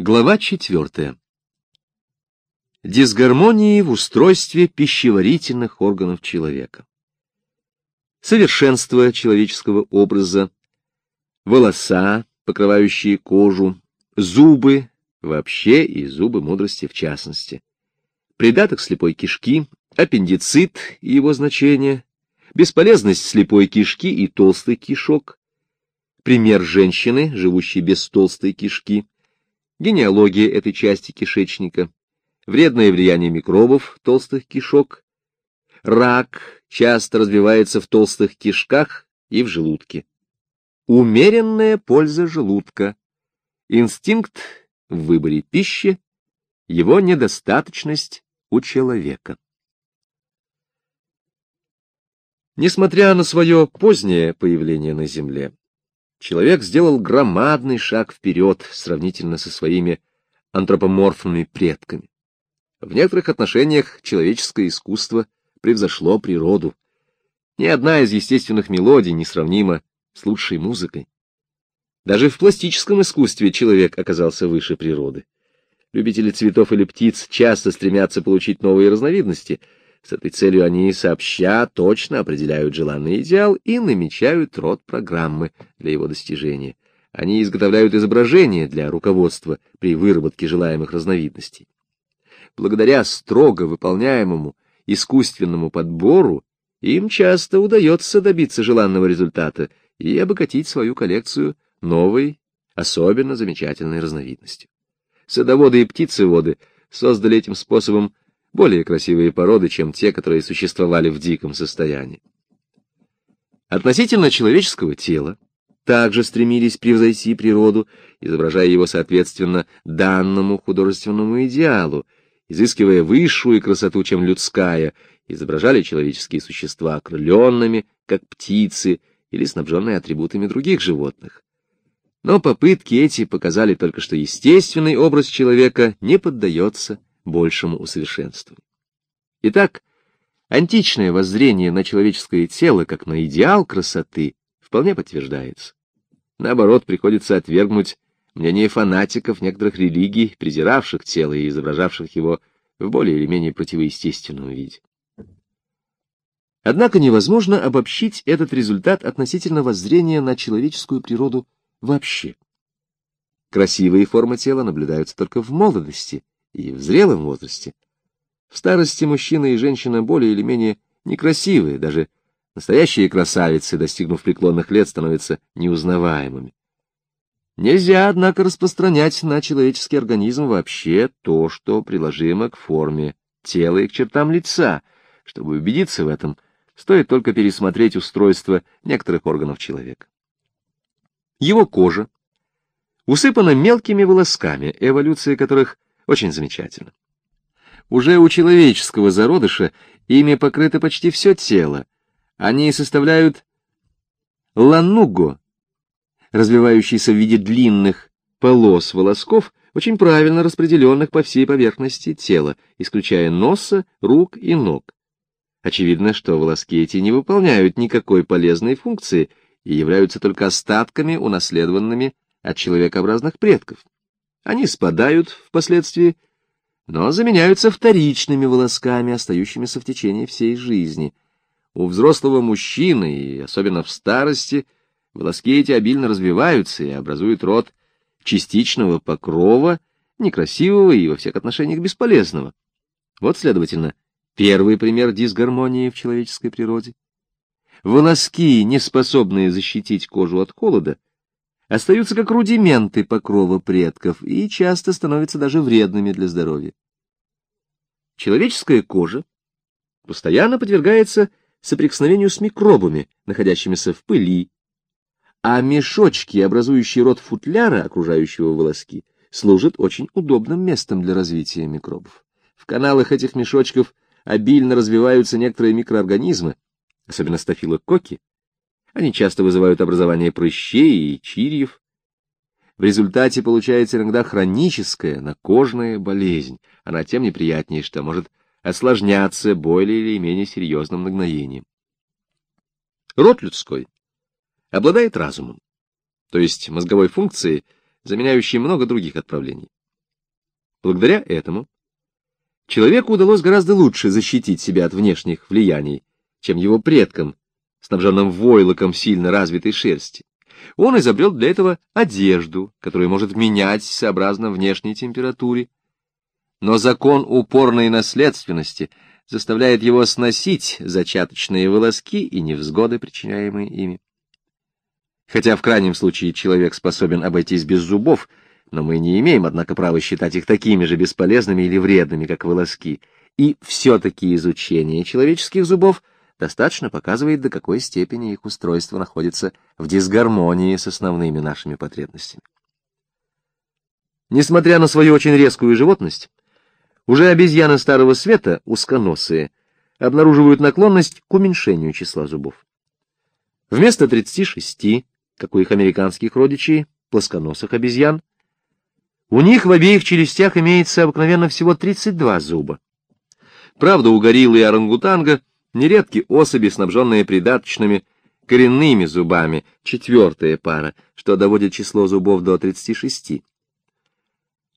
Глава четвертая. Дисгармонии в устройстве пищеварительных органов человека. Совершенство человеческого образа, волоса, покрывающие кожу, зубы. Вообще и зубы мудрости в частности, придаток слепой кишки, аппендицит и его значение, бесполезность слепой кишки и толстой кишок, пример женщины, живущей без толстой кишки, генеалогия этой части кишечника, вредное влияние микробов толстых кишок, рак часто развивается в толстых кишках и в желудке, умеренная польза желудка, инстинкт в выборе пищи, его недостаточность у человека. Несмотря на свое позднее появление на Земле, человек сделал громадный шаг вперед сравнительно со своими антропоморфными предками. В некоторых отношениях человеческое искусство превзошло природу. Ни одна из естественных мелодий не сравнима с лучшей музыкой. Даже в пластическом искусстве человек оказался выше природы. Любители цветов или птиц часто стремятся получить новые разновидности — с этой целью они сообща точно определяют желанный идеал и намечают род программы для его достижения. Они изготовляют изображения для руководства при выработке желаемых разновидностей. Благодаря строго выполняемому искусственному подбору им часто удается добиться желанного результата и обогатить свою коллекцию новой, особенно замечательной разновидностью. Садоводы и птицеводы создали этим способом более красивые породы, чем те, которые существовали в диком состоянии. Относительно человеческого тела также стремились превзойти природу, изображая его соответственно данному художественному идеалу, изыскивая высшую красоту, чем людская, изображали человеческие существа окрыленными, как птицы, или снабженные атрибутами других животных. Но попытки эти показали только, что естественный образ человека не поддается большему усовершенствованию. Итак, античное воззрение на человеческое тело как на идеал красоты вполне подтверждается. Наоборот, приходится отвергнуть мнение фанатиков некоторых религий, презиравших тело и изображавших его в более или менее противоестественном виде. Однако невозможно обобщить этот результат относительно воззрения на человеческую природу вообще. Красивые формы тела наблюдаются только в молодости, и в зрелом возрасте. В старости мужчина и женщина более или менее некрасивые, даже настоящие красавицы, достигнув преклонных лет, становятся неузнаваемыми. Нельзя, однако, распространять на человеческий организм вообще то, что приложимо к форме тела и к чертам лица. Чтобы убедиться в этом, стоит только пересмотреть устройство некоторых органов человека. Его кожа усыпана мелкими волосками, эволюция которых очень замечательно. Уже у человеческого зародыша ими покрыто почти все тело. Они составляют лануго, развивающийся в виде длинных полос волосков, очень правильно распределенных по всей поверхности тела, исключая носа, рук и ног. Очевидно, что волоски эти не выполняют никакой полезной функции и являются только остатками, унаследованными от человекообразных предков. Они спадают впоследствии, но заменяются вторичными волосками, остающимися в течение всей жизни. У взрослого мужчины, и особенно в старости, волоски эти обильно развиваются и образуют род частичного покрова, некрасивого и во всех отношениях бесполезного. Вот, следовательно, первый пример дисгармонии в человеческой природе. Волоски, не способные защитить кожу от холода, остаются как рудименты покрова предков и часто становятся даже вредными для здоровья. Человеческая кожа постоянно подвергается соприкосновению с микробами, находящимися в пыли, а мешочки, образующие рот футляра, окружающего волоски, служат очень удобным местом для развития микробов. В каналах этих мешочков обильно развиваются некоторые микроорганизмы, особенно стафилококки, они часто вызывают образование прыщей и чирьев. В результате получается иногда хроническая накожная болезнь. Она тем неприятнее, что может осложняться более или менее серьезным нагноением. Род людской обладает разумом, то есть мозговой функцией, заменяющей много других отправлений. Благодаря этому человеку удалось гораздо лучше защитить себя от внешних влияний, чем его предкам, снабженным войлоком сильно развитой шерсти. Он изобрел для этого одежду, которую может менять сообразно внешней температуре. Но закон упорной наследственности заставляет его сносить зачаточные волоски и невзгоды, причиняемые ими. Хотя в крайнем случае человек способен обойтись без зубов, но мы не имеем, однако, права считать их такими же бесполезными или вредными, как волоски. И все-таки изучение человеческих зубов достаточно показывает, до какой степени их устройство находится в дисгармонии с основными нашими потребностями. Несмотря на свою очень резкую животность, уже обезьяны Старого Света, узконосые, обнаруживают наклонность к уменьшению числа зубов. Вместо 36, как у их американских родичей, плосконосых обезьян, у них в обеих челюстях имеется обыкновенно всего 32 зуба. Правда, у гориллы и орангутанга нередки особи, снабженные придаточными коренными зубами, четвертая пара, что доводит число зубов до 36.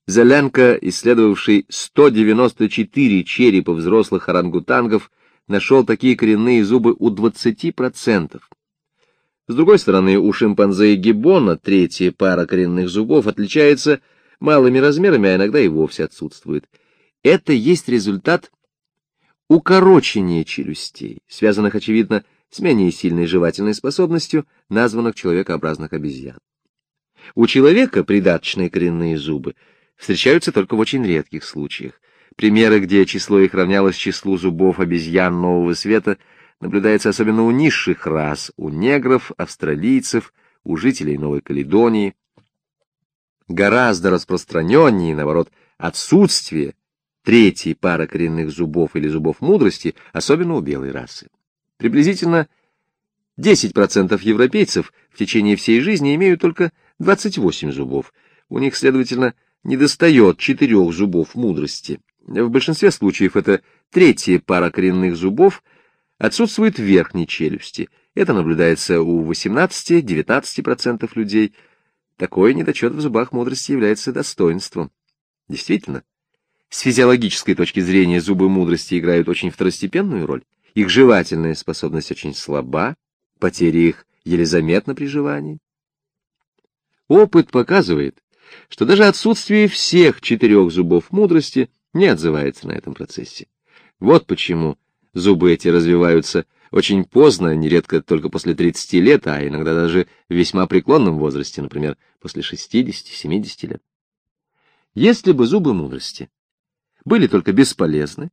Зеленко, исследовавший 194 черепа взрослых орангутангов, нашел такие коренные зубы у 20%. С другой стороны, у шимпанзе и гиббона третья пара коренных зубов отличается малыми размерами, а иногда и вовсе отсутствует. Это есть результат укорочения челюстей, связанных, очевидно, с менее сильной жевательной способностью названных человекообразных обезьян. У человека придаточные коренные зубы встречаются только в очень редких случаях. Примеры, где число их равнялось числу зубов обезьян нового света, наблюдается особенно у низших рас, у негров, австралийцев, у жителей Новой Каледонии, гораздо распространеннее, наоборот, отсутствие третьей пары коренных зубов или зубов мудрости, особенно у белой расы. Приблизительно 10% европейцев в течение всей жизни имеют только 28 зубов. У них, следовательно, недостает четырех зубов мудрости. В большинстве случаев это третья пара коренных зубов отсутствует в верхней челюсти. Это наблюдается у 18-19% людей – такой недочет в зубах мудрости является достоинством. Действительно, с физиологической точки зрения зубы мудрости играют очень второстепенную роль. Их жевательная способность очень слаба, потеря их еле заметна при жевании. Опыт показывает, что даже отсутствие всех четырех зубов мудрости не отзывается на этом процессе. Вот почему зубы эти развиваются очень поздно, нередко только после 30 лет, а иногда даже в весьма преклонном возрасте, например, после 60-70 лет. Если бы зубы мудрости были только бесполезны,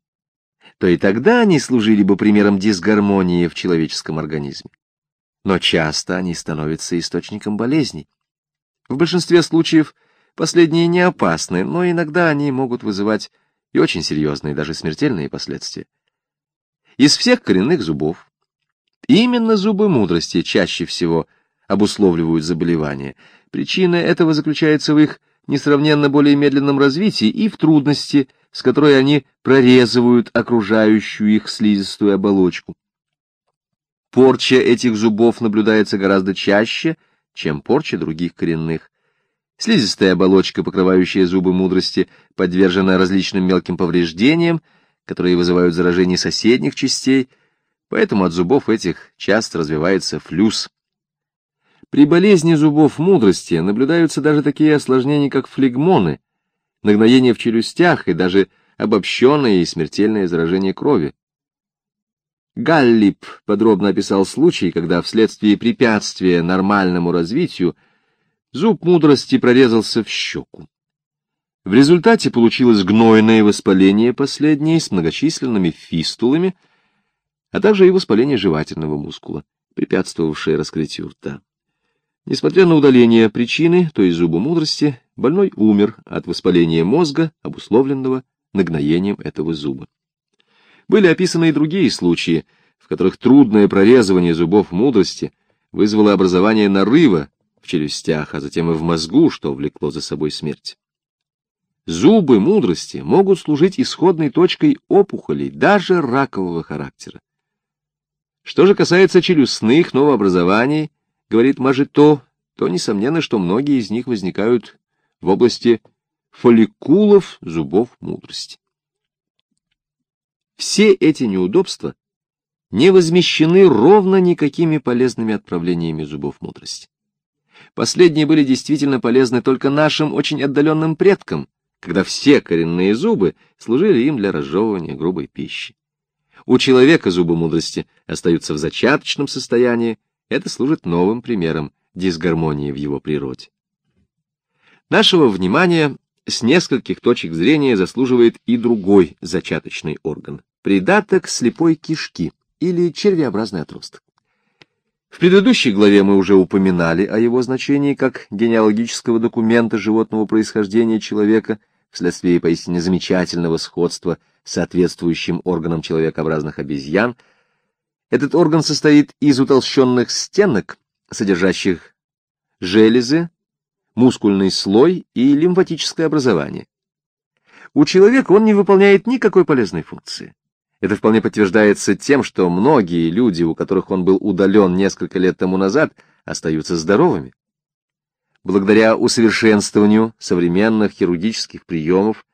то и тогда они служили бы примером дисгармонии в человеческом организме. Но часто они становятся источником болезней. В большинстве случаев последние не опасны, но иногда они могут вызывать и очень серьезные, даже смертельные последствия. Из всех коренных зубов Именно зубы мудрости чаще всего обусловливают заболевания. Причина этого заключается в их несравненно более медленном развитии и в трудности, с которой они прорезывают окружающую их слизистую оболочку. Порча этих зубов наблюдается гораздо чаще, чем порча других коренных. Слизистая оболочка, покрывающая зубы мудрости, подвержена различным мелким повреждениям, которые вызывают заражение соседних частей, Поэтому от зубов этих часто развивается флюс. При болезни зубов мудрости наблюдаются даже такие осложнения, как флегмоны, нагноение в челюстях и даже обобщенное и смертельное заражение крови. Галлип подробно описал случай, когда вследствие препятствия нормальному развитию зуб мудрости прорезался в щеку. В результате получилось гнойное воспаление последней с многочисленными фистулами, а также и воспаление жевательного мускула, препятствовавшее раскрытию рта. Несмотря на удаление причины, то есть зуба мудрости, больной умер от воспаления мозга, обусловленного нагноением этого зуба. Были описаны и другие случаи, в которых трудное прорезывание зубов мудрости вызвало образование нарыва в челюстях, а затем и в мозгу, что влекло за собой смерть. Зубы мудрости могут служить исходной точкой опухолей, даже ракового характера. Что же касается челюстных новообразований, говорит Мажито, то несомненно, что многие из них возникают в области фолликулов зубов мудрости. Все эти неудобства не возмещены ровно никакими полезными отправлениями зубов мудрости. Последние были действительно полезны только нашим очень отдаленным предкам, когда все коренные зубы служили им для разжевывания грубой пищи. У человека зубы мудрости остаются в зачаточном состоянии, это служит новым примером дисгармонии в его природе. Нашего внимания с нескольких точек зрения заслуживает и другой зачаточный орган — придаток слепой кишки или червеобразный отросток. В предыдущей главе мы уже упоминали о его значении как генеалогического документа животного происхождения человека вследствие поистине замечательного сходства с соответствующим органом человекообразных обезьян. Этот орган состоит из утолщенных стенок, содержащих железы, мускульный слой и лимфатическое образование. У человека он не выполняет никакой полезной функции. Это вполне подтверждается тем, что многие люди, у которых он был удален несколько лет тому назад, остаются здоровыми. Благодаря усовершенствованию современных хирургических приемов,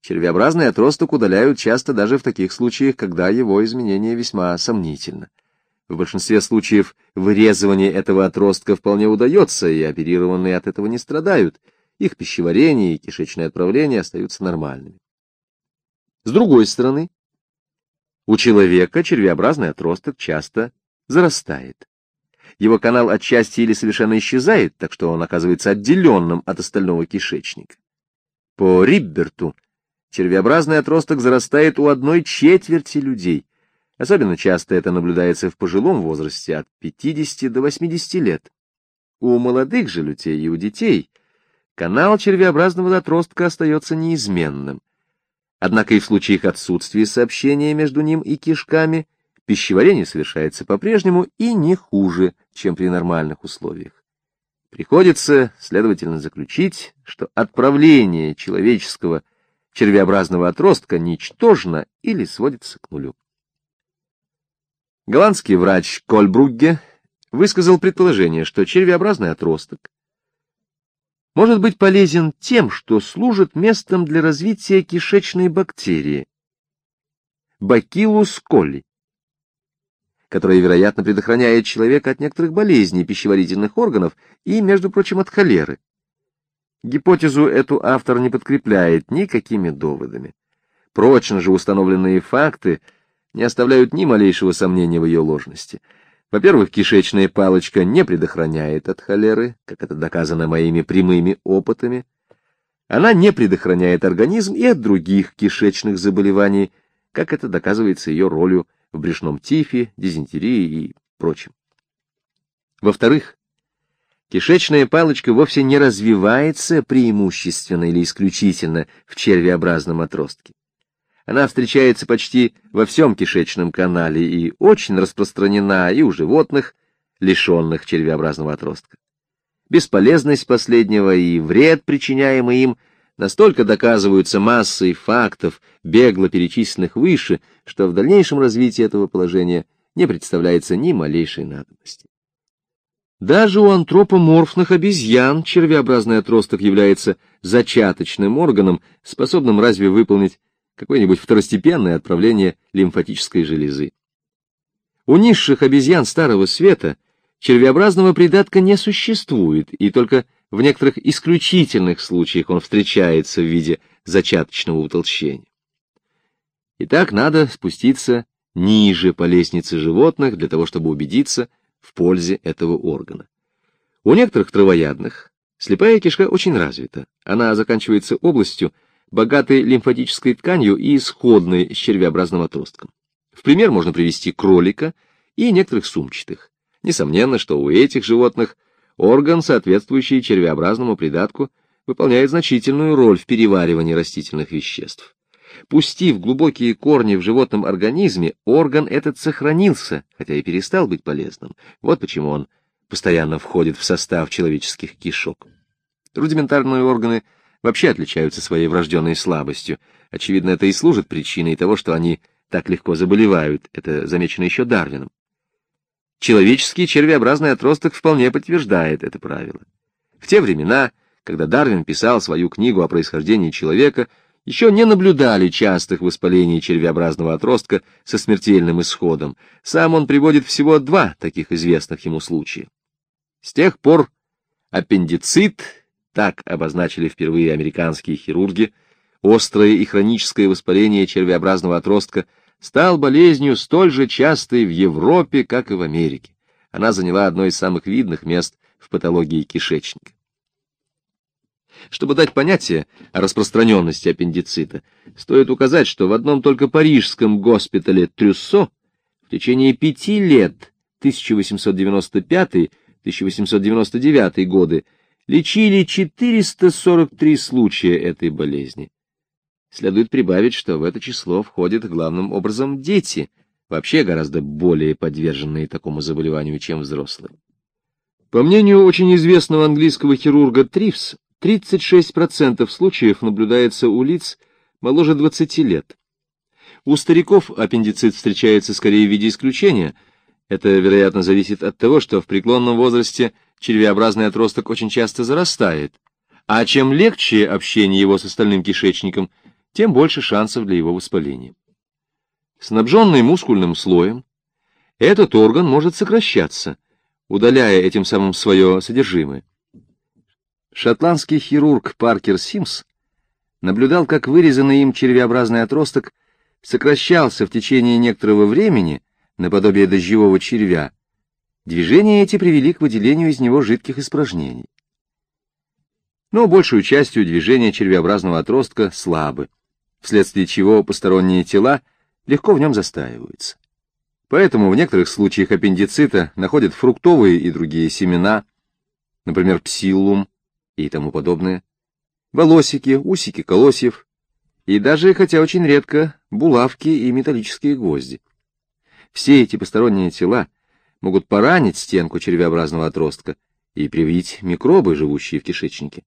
червеобразный отросток удаляют часто даже в таких случаях, когда его изменение весьма сомнительно. В большинстве случаев вырезывание этого отростка вполне удается, и оперированные от этого не страдают. Их пищеварение и кишечное отправление остаются нормальными. С другой стороны, у человека червеобразный отросток часто зарастает. Его канал отчасти или совершенно исчезает, так что он оказывается отделенным от остального кишечника. По Рибберту червеобразный отросток зарастает у одной четверти людей. Особенно часто это наблюдается в пожилом возрасте от 50 до 80 лет. У молодых же людей и у детей канал червеобразного отростка остается неизменным. Однако и в случаях отсутствия сообщения между ним и кишками пищеварение совершается по-прежнему и не хуже, чем при нормальных условиях. Приходится, следовательно, заключить, что отправление человеческого червеобразного отростка ничтожно или сводится к нулю. Голландский врач Кольбругге высказал предположение, что червеобразный отросток может быть полезен тем, что служит местом для развития кишечной бактерии Bacillus coli, которая, вероятно, предохраняет человека от некоторых болезней пищеварительных органов и, между прочим, от холеры. Гипотезу эту автор не подкрепляет никакими доводами. Прочно же установленные факты не оставляют ни малейшего сомнения в ее ложности — во-первых, кишечная палочка не предохраняет от холеры, как это доказано моими прямыми опытами. Она не предохраняет организм и от других кишечных заболеваний, как это доказывается ее ролью в брюшном тифе, дизентерии и прочем. Во-вторых, кишечная палочка вовсе не развивается преимущественно или исключительно в червеобразном отростке. Она встречается почти во всем кишечном канале и очень распространена и у животных, лишенных червеобразного отростка. Бесполезность последнего и вред, причиняемый им, настолько доказываются массой фактов, бегло перечисленных выше, что в дальнейшем развитии этого положения не представляется ни малейшей надобности. Даже у антропоморфных обезьян червеобразный отросток является зачаточным органом, способным разве выполнить какое-нибудь второстепенное отправление лимфатической железы. У низших обезьян Старого Света червеобразного придатка не существует, и только в некоторых исключительных случаях он встречается в виде зачаточного утолщения. Итак, надо спуститься ниже по лестнице животных для того, чтобы убедиться в пользе этого органа. У некоторых травоядных слепая кишка очень развита. Она заканчивается областью, богатой лимфатической тканью и исходной с червеобразным отростком. В пример можно привести кролика и некоторых сумчатых. Несомненно, что у этих животных орган, соответствующий червеобразному придатку, выполняет значительную роль в переваривании растительных веществ. Пустив глубокие корни в животном организме, орган этот сохранился, хотя и перестал быть полезным. Вот почему он постоянно входит в состав человеческих кишок. Рудиментарные органы – вообще отличаются своей врожденной слабостью. Очевидно, это и служит причиной того, что они так легко заболевают. Это замечено еще Дарвином. Человеческий червеобразный отросток вполне подтверждает это правило. В те времена, когда Дарвин писал свою книгу о происхождении человека, еще не наблюдали частых воспалений червеобразного отростка со смертельным исходом. Сам он приводит всего два таких известных ему случая. С тех пор аппендицит, так обозначили впервые американские хирурги, острое и хроническое воспаление червеобразного отростка стал болезнью столь же частой в Европе, как и в Америке. Она заняла одно из самых видных мест в патологии кишечника. Чтобы дать понятие о распространенности аппендицита, стоит указать, что в одном только парижском госпитале Трюссо в течение пяти лет 1895-1899 годы лечили 443 случая этой болезни. Следует прибавить, что в это число входят главным образом дети, вообще гораздо более подверженные такому заболеванию, чем взрослые. По мнению очень известного английского хирурга Трифс, 36% случаев наблюдается у лиц моложе 20 лет. У стариков аппендицит встречается скорее в виде исключения. Это, вероятно, зависит от того, что в преклонном возрасте червеобразный отросток очень часто зарастает, а чем легче общение его с остальным кишечником, тем больше шансов для его воспаления. Снабженный мускульным слоем, этот орган может сокращаться, удаляя этим самым свое содержимое. Шотландский хирург Паркер Симс наблюдал, как вырезанный им червеобразный отросток сокращался в течение некоторого времени, наподобие дождевого червя. Движения эти привели к выделению из него жидких испражнений. Но большую частью движения червеобразного отростка слабы, вследствие чего посторонние тела легко в нем застаиваются. Поэтому в некоторых случаях аппендицита находят фруктовые и другие семена, например, псиллум, и тому подобное, волосики, усики колосьев и даже, хотя очень редко, булавки и металлические гвозди. Все эти посторонние тела могут поранить стенку червеобразного отростка и привить микробы, живущие в кишечнике.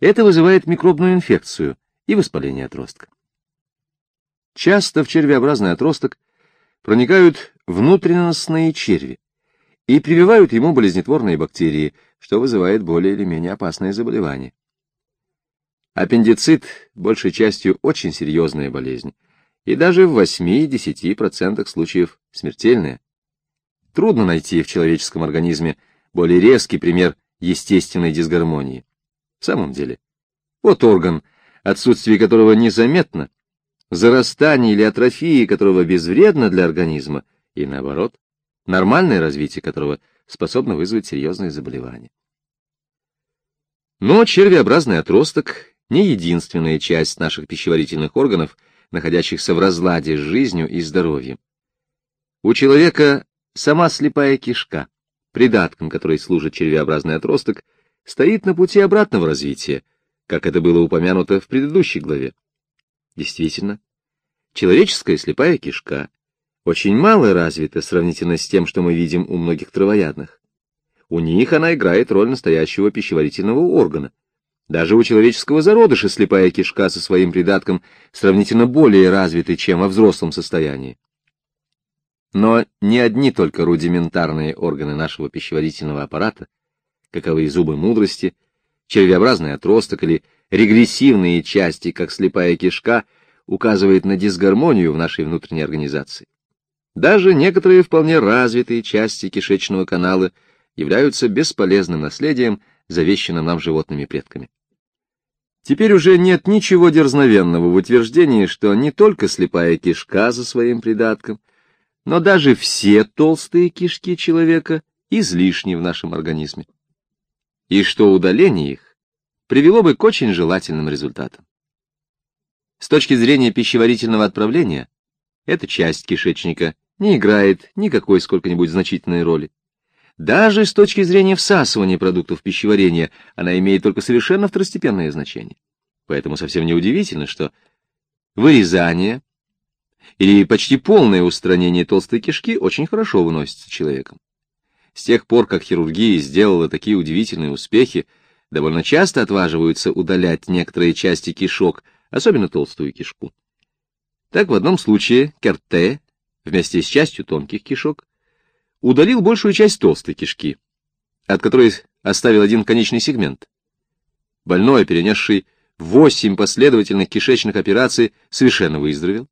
Это вызывает микробную инфекцию и воспаление отростка. Часто в червеобразный отросток проникают внутренностные черви и прививают ему болезнетворные бактерии – что вызывает более или менее опасные заболевания. Аппендицит большей частью очень серьезная болезнь, и даже в 8-10% случаев смертельная. Трудно найти в человеческом организме более резкий пример естественной дисгармонии. В самом деле, вот орган, отсутствие которого незаметно, зарастание или атрофия которого безвредно для организма, и наоборот, нормальное развитие которого – способно вызвать серьезные заболевания. Но червеобразный отросток — не единственная часть наших пищеварительных органов, находящихся в разладе с жизнью и здоровьем. У человека сама слепая кишка, придатком которой служит червеобразный отросток, стоит на пути обратного развития, как это было упомянуто в предыдущей главе. Действительно, человеческая слепая кишка очень мало развита сравнительно с тем, что мы видим у многих травоядных. У них она играет роль настоящего пищеварительного органа. Даже у человеческого зародыша слепая кишка со своим придатком сравнительно более развиты, чем во взрослом состоянии. Но не одни только рудиментарные органы нашего пищеварительного аппарата, каковы зубы мудрости, червеобразный отросток или регрессивные части, как слепая кишка, указывает на дисгармонию в нашей внутренней организации. Даже некоторые вполне развитые части кишечного канала являются бесполезным наследием, завещанным нам животными предками. Теперь уже нет ничего дерзновенного в утверждении, что не только слепая кишка за своим придатком, но даже все толстые кишки человека излишни в нашем организме. И что удаление их привело бы к очень желательным результатам. С точки зрения пищеварительного отправления, эта часть кишечника не играет никакой сколько-нибудь значительной роли. Даже с точки зрения всасывания продуктов пищеварения она имеет только совершенно второстепенное значение. Поэтому совсем неудивительно, что вырезание или почти полное устранение толстой кишки очень хорошо выносится человеком. С тех пор, как хирургия сделала такие удивительные успехи, довольно часто отваживаются удалять некоторые части кишок, особенно толстую кишку. Так в одном случае Керте вместе с частью тонких кишок, удалил большую часть толстой кишки, от которой оставил один конечный сегмент. Больной, перенесший восемь последовательных кишечных операций, совершенно выздоровел.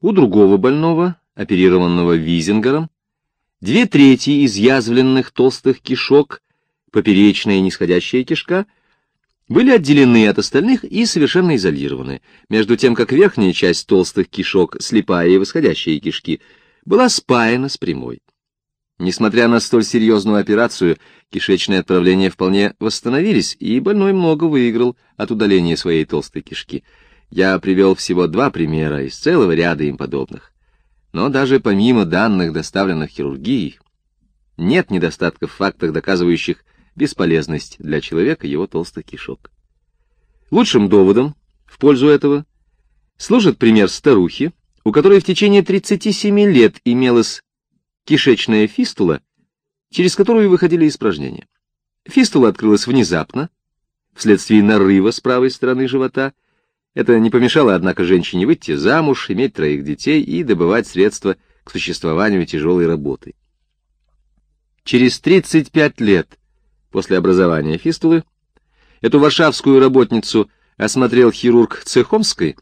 У другого больного, оперированного Визингером, две трети изъязвленных толстых кишок, поперечная и нисходящая кишка, были отделены от остальных и совершенно изолированы, между тем как верхняя часть толстых кишок, слепая и восходящие кишки, была спаяна с прямой. Несмотря на столь серьезную операцию, кишечные отправления вполне восстановились, и больной много выиграл от удаления своей толстой кишки. Я привел всего два примера из целого ряда им подобных. Но даже помимо данных, доставленных хирургией, нет недостатков в фактах, доказывающих бесполезность для человека его толстых кишок. Лучшим доводом в пользу этого служит пример старухи, у которой в течение 37 лет имелось кишечная фистула, через которую выходили испражнения. Фистула открылась внезапно, вследствие нарыва с правой стороны живота. Это не помешало, однако, женщине выйти замуж, иметь троих детей и добывать средства к существованию тяжелой работы. Через 35 лет после образования фистулы эту варшавскую работницу осмотрел хирург Цехомской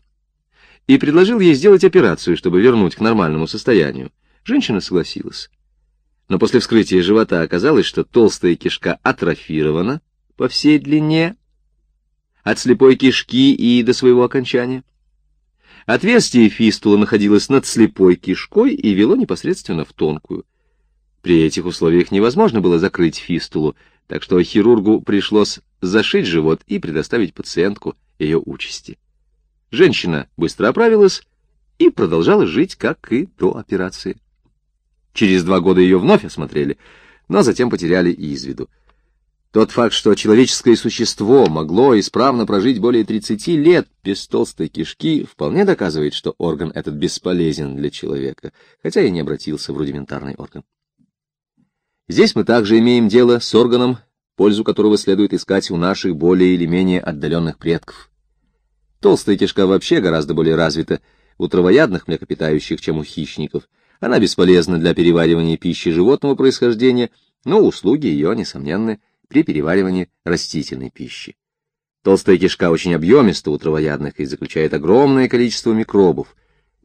и предложил ей сделать операцию, чтобы вернуть к нормальному состоянию. Женщина согласилась. Но после вскрытия живота оказалось, что толстая кишка атрофирована по всей длине, от слепой кишки и до своего окончания. Отверстие фистулы находилось над слепой кишкой и вело непосредственно в тонкую. При этих условиях невозможно было закрыть фистулу, так что хирургу пришлось зашить живот и предоставить пациентку ее участи. Женщина быстро оправилась и продолжала жить, как и до операции. Через два года ее вновь осмотрели, но затем потеряли из виду. Тот факт, что человеческое существо могло исправно прожить более 30 лет без толстой кишки, вполне доказывает, что орган этот бесполезен для человека, хотя и не обратился в рудиментарный орган. Здесь мы также имеем дело с органом, пользу которого следует искать у наших более или менее отдаленных предков. Толстая кишка вообще гораздо более развита у травоядных млекопитающих, чем у хищников, она бесполезна для переваривания пищи животного происхождения, но услуги ее, несомненны, при переваривании растительной пищи. Толстая кишка очень объемиста у травоядных и заключает огромное количество микробов.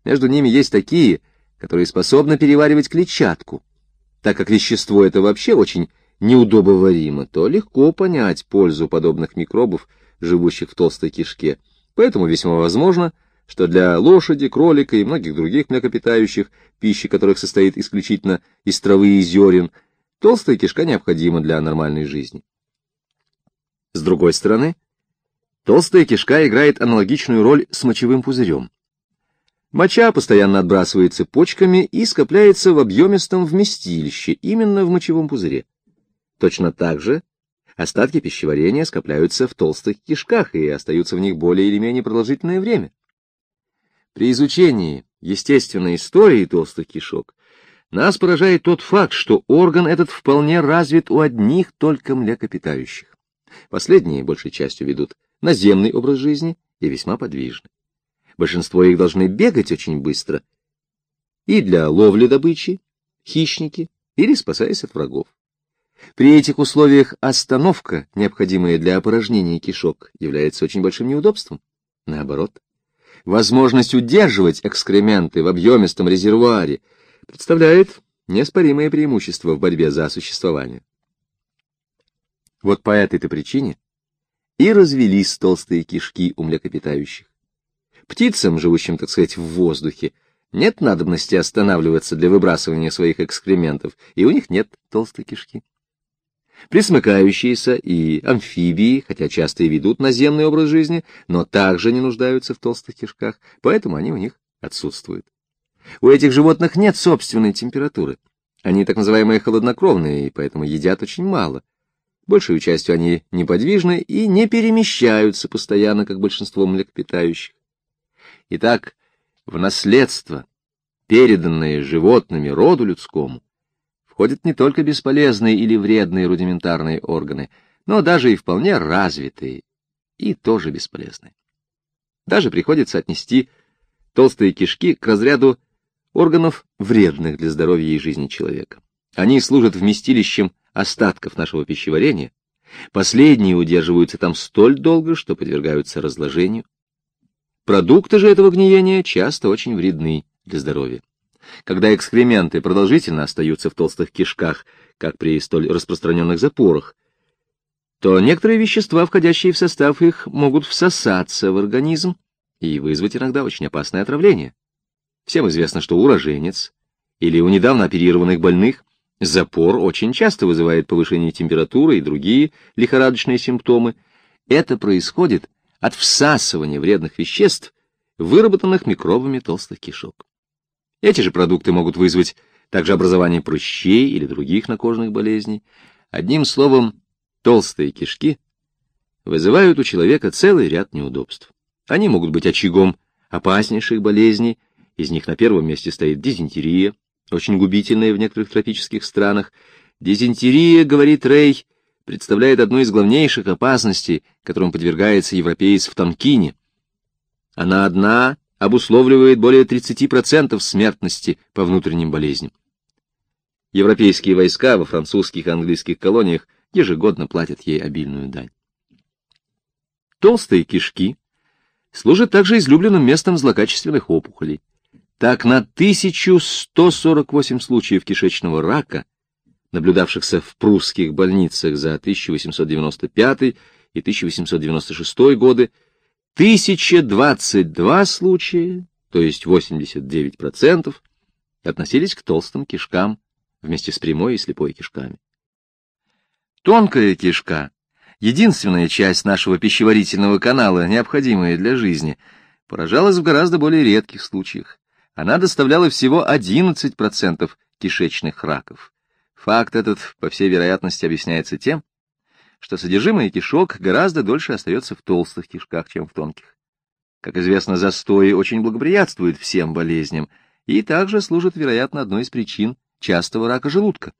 Между ними есть такие, которые способны переваривать клетчатку. Так как вещество это вообще очень неудобоваримо, то легко понять пользу подобных микробов, живущих в толстой кишке. Поэтому весьма возможно, что для лошади, кролика и многих других млекопитающих, пищи которых состоит исключительно из травы и зерен, толстая кишка необходима для нормальной жизни. С другой стороны, толстая кишка играет аналогичную роль с мочевым пузырем. Моча постоянно отбрасывается почками и скопляется в объемистом вместилище, именно в мочевом пузыре. Точно так же остатки пищеварения скопляются в толстых кишках и остаются в них более или менее продолжительное время. При изучении естественной истории толстых кишок нас поражает тот факт, что орган этот вполне развит у одних только млекопитающих. Последние большей частью ведут наземный образ жизни и весьма подвижны. Большинство их должны бегать очень быстро и для ловли добычи, хищники или спасаясь от врагов. При этих условиях остановка, необходимая для опорожнения кишок, является очень большим неудобством. Наоборот, возможность удерживать экскременты в объемистом резервуаре представляет неоспоримое преимущество в борьбе за существование. Вот по этой-то причине и развелись толстые кишки у млекопитающих. Птицам, живущим, так сказать, в воздухе, нет надобности останавливаться для выбрасывания своих экскрементов, и у них нет толстой кишки. Присмыкающиеся и амфибии, хотя часто и ведут наземный образ жизни, но также не нуждаются в толстых кишках, поэтому они у них отсутствуют. У этих животных нет собственной температуры. Они так называемые холоднокровные, и поэтому едят очень мало. Большую частью они неподвижны и не перемещаются постоянно, как большинство млекопитающих. Итак, в наследство, переданное животными роду людскому, входят не только бесполезные или вредные рудиментарные органы, но даже и вполне развитые, и тоже бесполезные. Даже приходится отнести толстые кишки к разряду органов, вредных для здоровья и жизни человека. Они служат вместилищем остатков нашего пищеварения, Последние удерживаются там столь долго, что подвергаются разложению. Продукты же этого гниения часто очень вредны для здоровья. Когда экскременты продолжительно остаются в толстых кишках, как при столь распространенных запорах, то некоторые вещества, входящие в состав их, могут всосаться в организм и вызвать иногда очень опасное отравление. Всем известно, что уроженец или у недавно оперированных больных запор очень часто вызывает повышение температуры и другие лихорадочные симптомы. Это происходит от всасывания вредных веществ, выработанных микробами толстых кишок. Эти же продукты могут вызвать также образование прыщей или других накожных болезней. Одним словом, толстые кишки вызывают у человека целый ряд неудобств. Они могут быть очагом опаснейших болезней, из них на первом месте стоит дизентерия, очень губительная в некоторых тропических странах. Дизентерия, говорит Рей, представляет одну из главнейших опасностей, которым подвергается европеец в Тамкине. Она одна обусловливает более 30% смертности по внутренним болезням. Европейские войска во французских и английских колониях ежегодно платят ей обильную дань. Толстые кишки служат также излюбленным местом злокачественных опухолей. Так, на 1148 случаев кишечного рака, наблюдавшихся в прусских больницах за 1895 и 1896 годы, 1022 случая, то есть 89%, относились к толстым кишкам вместе с прямой и слепой кишками. Тонкая кишка — единственная часть нашего пищеварительного канала, необходимая для жизни, поражалась в гораздо более редких случаях. Она доставляла всего 11% кишечных раков. Факт этот, по всей вероятности, объясняется тем, что содержимое кишок гораздо дольше остается в толстых кишках, чем в тонких. Как известно, застои очень благоприятствуют всем болезням и также служат, вероятно, одной из причин частого рака желудка.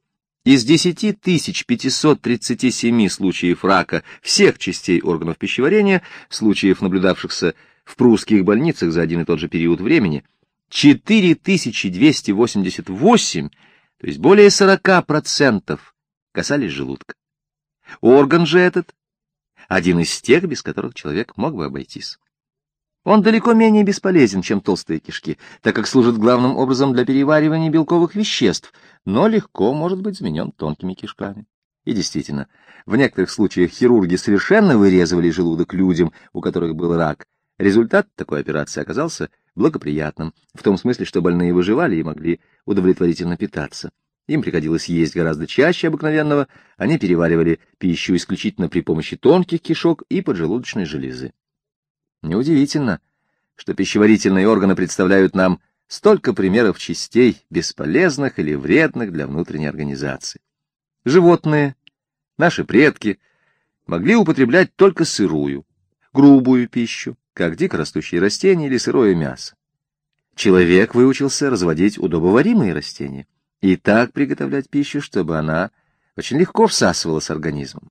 Из 10 537 случаев рака всех частей органов пищеварения, случаев, наблюдавшихся в прусских больницах за один и тот же период времени, 4288, то есть более 40%, касались желудка. Орган же этот — один из тех, без которых человек мог бы обойтись. Он далеко менее бесполезен, чем толстые кишки, так как служит главным образом для переваривания белковых веществ, но легко может быть заменен тонкими кишками. И действительно, в некоторых случаях хирурги совершенно вырезывали желудок людям, у которых был рак. Результат такой операции оказался благоприятным, в том смысле, что больные выживали и могли удовлетворительно питаться. Им приходилось есть гораздо чаще обыкновенного, они переваривали пищу исключительно при помощи тонких кишок и поджелудочной железы. Неудивительно, что пищеварительные органы представляют нам столько примеров частей, бесполезных или вредных для внутренней организации. Животные, наши предки, могли употреблять только сырую, грубую пищу, как дикорастущие растения или сырое мясо. Человек выучился разводить удобоваримые растения и так приготовлять пищу, чтобы она очень легко всасывалась организмом.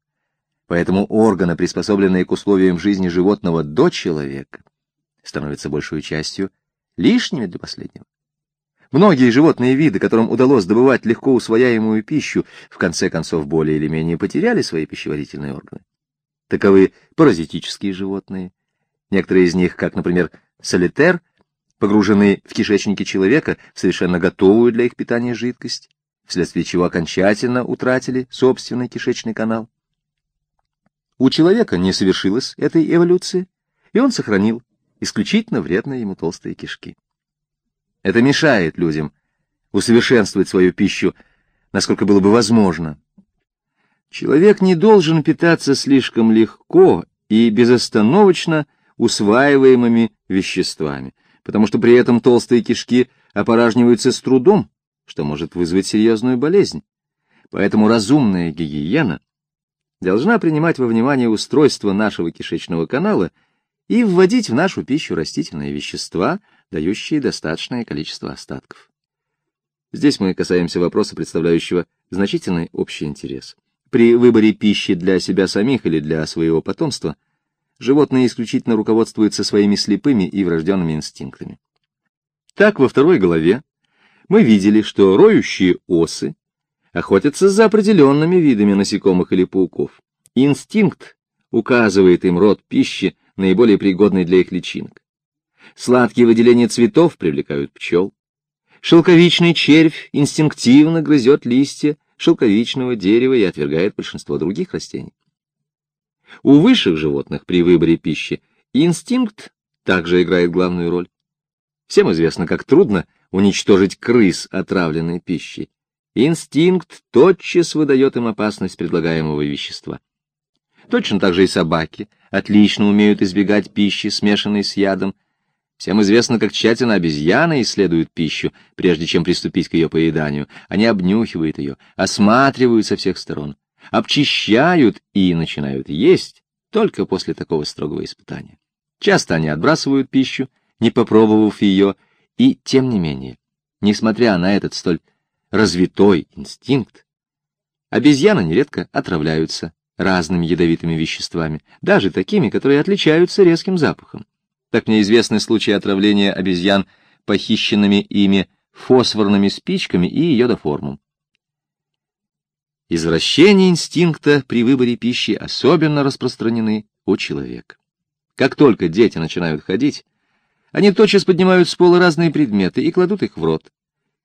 Поэтому органы, приспособленные к условиям жизни животного до человека, становятся большей частью лишними для последнего. Многие животные виды, которым удалось добывать легко усвояемую пищу, в конце концов более или менее потеряли свои пищеварительные органы. Таковы паразитические животные. Некоторые из них, как, например, солитер, погружены в кишечники человека в совершенно готовую для их питания жидкость, вследствие чего окончательно утратили собственный кишечный канал. У человека не совершилась этой эволюции, и он сохранил исключительно вредные ему толстые кишки. Это мешает людям усовершенствовать свою пищу, насколько было бы возможно, Человек не должен питаться слишком легко и безостановочно усваиваемыми веществами, потому что при этом толстые кишки опоражниваются с трудом, что может вызвать серьезную болезнь. Поэтому разумная гигиена должна принимать во внимание устройство нашего кишечного канала и вводить в нашу пищу растительные вещества, дающие достаточное количество остатков. Здесь мы касаемся вопроса, представляющего значительный общий интерес. При выборе пищи для себя самих или для своего потомства животные исключительно руководствуются своими слепыми и врожденными инстинктами. Так, во второй главе мы видели, что роющие осы охотятся за определенными видами насекомых или пауков. Инстинкт указывает им род пищи, наиболее пригодный для их личинок. Сладкие выделения цветов привлекают пчел. Шелковичный червь инстинктивно грызет листья шелковичного дерева и отвергает большинство других растений. У высших животных при выборе пищи инстинкт также играет главную роль. Всем известно, как трудно уничтожить крыс, отравленной пищей. Инстинкт тотчас выдает им опасность предлагаемого вещества. Точно так же и собаки отлично умеют избегать пищи, смешанной с ядом. Всем известно, как тщательно обезьяны исследуют пищу, прежде чем приступить к ее поеданию. Они обнюхивают ее, осматривают со всех сторон, обчищают и начинают есть только после такого строгого испытания. Часто они отбрасывают пищу, не попробовав ее, и тем не менее, несмотря на этот столь развитой инстинкт, обезьяны нередко отравляются разными ядовитыми веществами, даже такими, которые отличаются резким запахом. Так мне известны случаи отравления обезьян похищенными ими фосфорными спичками и йодоформом. Извращения инстинкта при выборе пищи особенно распространены у человека. Как только дети начинают ходить, они тотчас поднимают с пола разные предметы и кладут их в рот.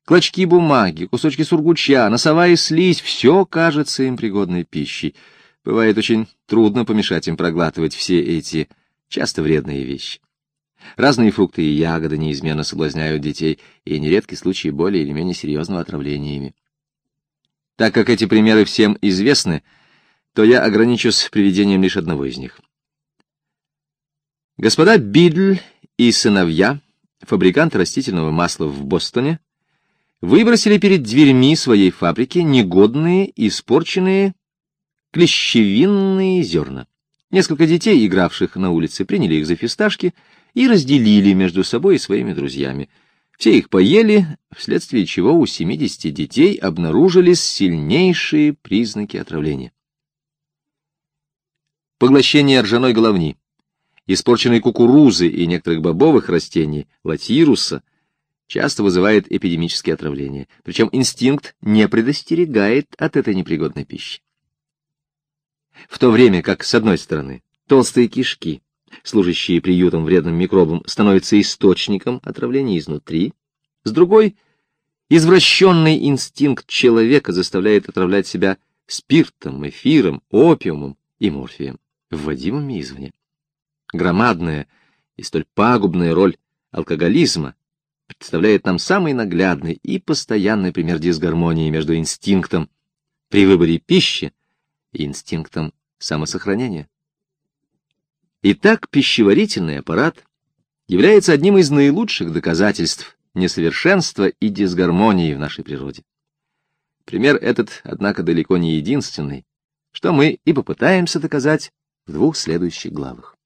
Клочки бумаги, кусочки сургуча, носовая слизь — все кажется им пригодной пищей. Бывает очень трудно помешать им проглатывать все эти часто вредные вещи. Разные фрукты и ягоды неизменно соблазняют детей, и нередки случаи более или менее серьезного отравления ими. Так как эти примеры всем известны, то я ограничусь приведением лишь одного из них. Господа Бидль и сыновья, фабриканты растительного масла в Бостоне, выбросили перед дверьми своей фабрики негодные, испорченные клещевинные зерна. Несколько детей, игравших на улице, приняли их за фисташки и разделили между собой и своими друзьями. Все их поели, вследствие чего у 70 детей обнаружились сильнейшие признаки отравления. Поглощение ржаной головни, испорченной кукурузы и некоторых бобовых растений, латируса, часто вызывает эпидемические отравления, причем инстинкт не предостерегает от этой непригодной пищи. В то время как, с одной стороны, толстые кишки, служащие приютом вредным микробам, становятся источником отравления изнутри, с другой — извращенный инстинкт человека заставляет отравлять себя спиртом, эфиром, опиумом и морфием, вводимыми извне. Громадная и столь пагубная роль алкоголизма представляет нам самый наглядный и постоянный пример дисгармонии между инстинктом при выборе пищи инстинктом самосохранения. Итак, пищеварительный аппарат является одним из наилучших доказательств несовершенства и дисгармонии в нашей природе. Пример этот, однако, далеко не единственный, что мы и попытаемся доказать в двух следующих главах.